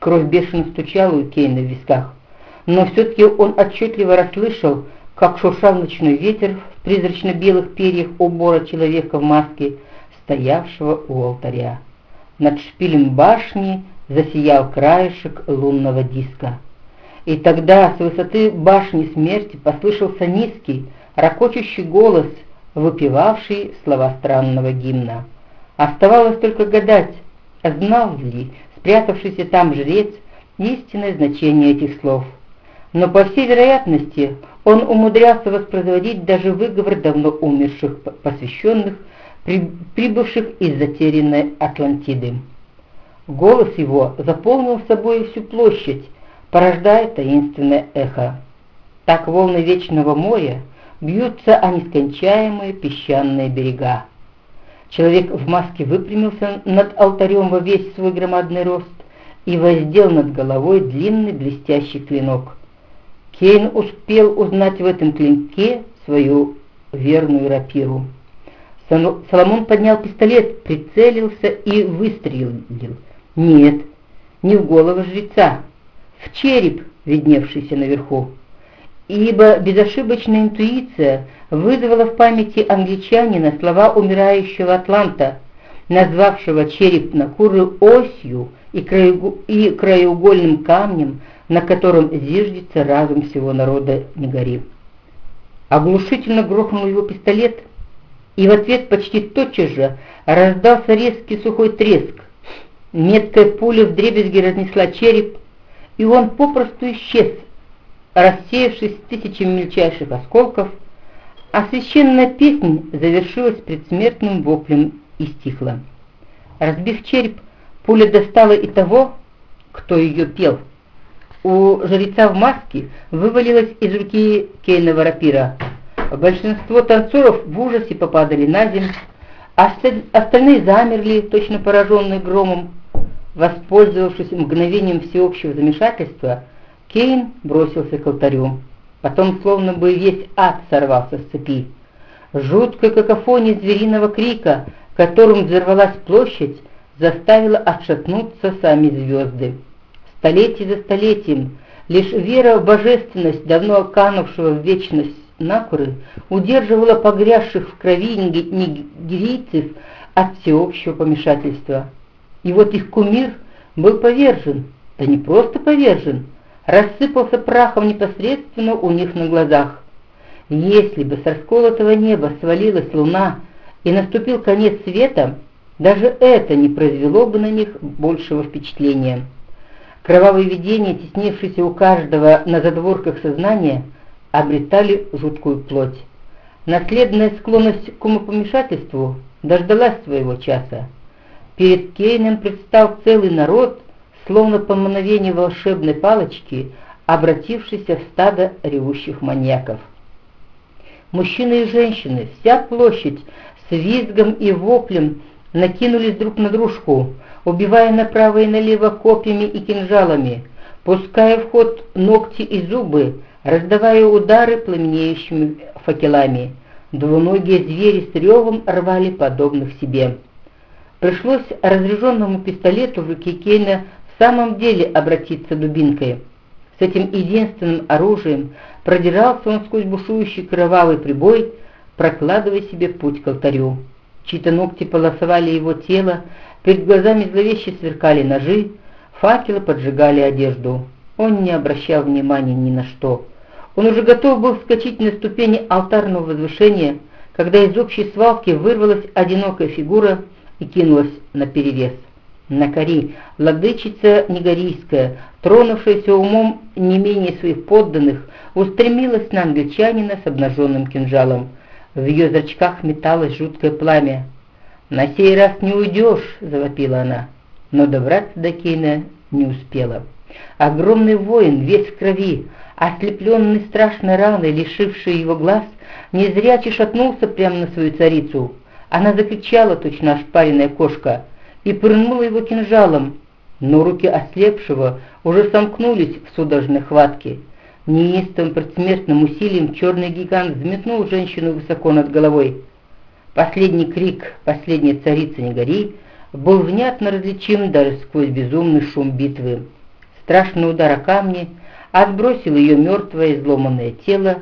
Кровь бешено стучала у Кейна в висках, но все-таки он отчетливо расслышал, как шуршал ночной ветер в призрачно-белых перьях убора человека в маске, стоявшего у алтаря. Над шпилем башни засиял краешек лунного диска. И тогда с высоты башни смерти послышался низкий, ракочущий голос, выпивавший слова странного гимна. Оставалось только гадать, знал ли спрятавшийся там жрец истинное значение этих слов. Но, по всей вероятности, он умудрялся воспроизводить даже выговор давно умерших посвященных, прибывших из затерянной Атлантиды. Голос его заполнил собой всю площадь, порождая таинственное эхо. Так волны Вечного моря бьются о нескончаемые песчаные берега. Человек в маске выпрямился над алтарем во весь свой громадный рост и воздел над головой длинный блестящий клинок. Кейн успел узнать в этом клинке свою верную рапиру. Соломон поднял пистолет, прицелился и выстрелил. Нет, не в голову жреца, в череп, видневшийся наверху. Ибо безошибочная интуиция вызвала в памяти англичанина слова умирающего Атланта, назвавшего череп Накуры осью и, краеугольным камнем, на котором зиждется разум всего народа Негори. Оглушительно грохнул его пистолет, и в ответ почти тотчас же раздался резкий сухой треск. Меткая пуля в дребезги разнесла череп, и он попросту исчез, рассеявшись тысячами мельчайших осколков, а священная песня завершилась предсмертным воплем и стихла. Разбив череп, пуля достала и того, кто ее пел. У жреца в маске вывалилась из руки Кейнова рапира. Большинство танцоров в ужасе попадали на землю, а остальные замерли, точно пораженные громом. Воспользовавшись мгновением всеобщего замешательства, Кейн бросился к алтарю. Потом словно бы весь ад сорвался с цепи. Жуткая какофония звериного крика, которым взорвалась площадь, заставила отшатнуться сами звезды. Столетие за столетием лишь вера в божественность давно канувшего в вечность Накуры удерживала погрязших в крови нигерийцев от всеобщего помешательства. И вот их кумир был повержен, да не просто повержен, рассыпался прахом непосредственно у них на глазах. Если бы с расколотого неба свалилась луна и наступил конец света, даже это не произвело бы на них большего впечатления. Кровавые видения, теснившиеся у каждого на задворках сознания, обретали жуткую плоть. Наследная склонность к умопомешательству дождалась своего часа. Перед Кейном предстал целый народ, словно по мановению волшебной палочки, обратившийся в стадо ревущих маньяков. Мужчины и женщины, вся площадь с визгом и воплем накинулись друг на дружку, убивая направо и налево копьями и кинжалами, пуская в ход ногти и зубы, раздавая удары пламенеющими факелами. Двуногие звери с ревом рвали подобных себе. Пришлось разряженному пистолету в руке Кейна самом деле обратиться дубинкой. С этим единственным оружием продирался он сквозь бушующий кровавый прибой, прокладывая себе путь к алтарю. Чьи-то ногти полосовали его тело, перед глазами зловеще сверкали ножи, факелы поджигали одежду. Он не обращал внимания ни на что. Он уже готов был вскочить на ступени алтарного возвышения, когда из общей свалки вырвалась одинокая фигура и кинулась на перевес. Накари, владычица Негорийская, тронувшаяся умом не менее своих подданных, устремилась на англичанина с обнаженным кинжалом. В ее зрачках металось жуткое пламя. «На сей раз не уйдешь!» — завопила она. Но добраться до Кейна не успела. Огромный воин, весь в крови, ослепленный страшной раной, лишивший его глаз, незрячий шатнулся прямо на свою царицу. Она закричала, точно ошпаренная кошка, и пырнула его кинжалом, но руки ослепшего уже сомкнулись в судорожной хватке. Неистовым предсмертным усилием черный гигант взметнул женщину высоко над головой. Последний крик последней царицы не гори был внятно различим даже сквозь безумный шум битвы. страшный удар о камни отбросил ее мертвое изломанное тело